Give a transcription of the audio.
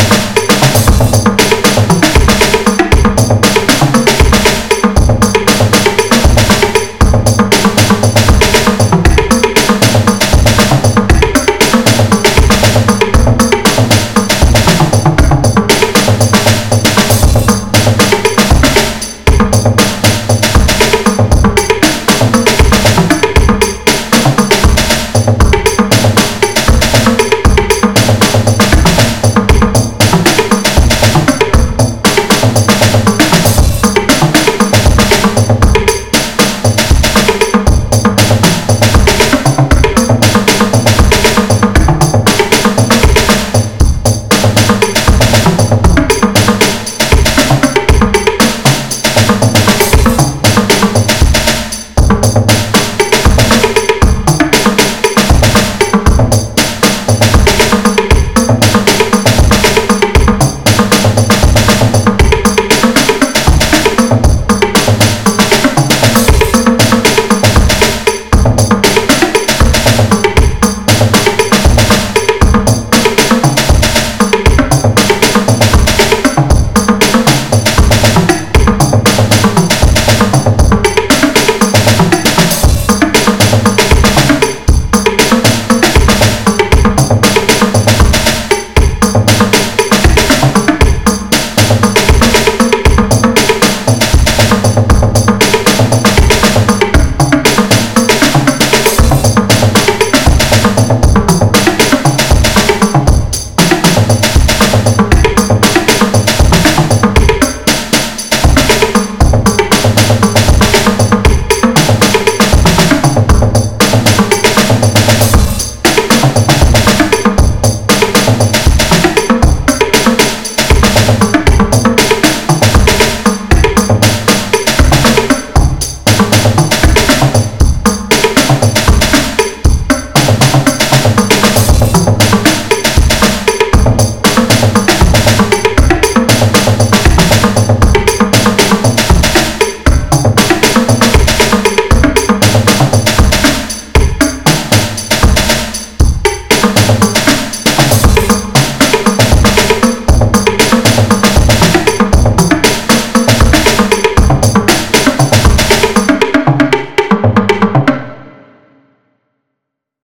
Yeah.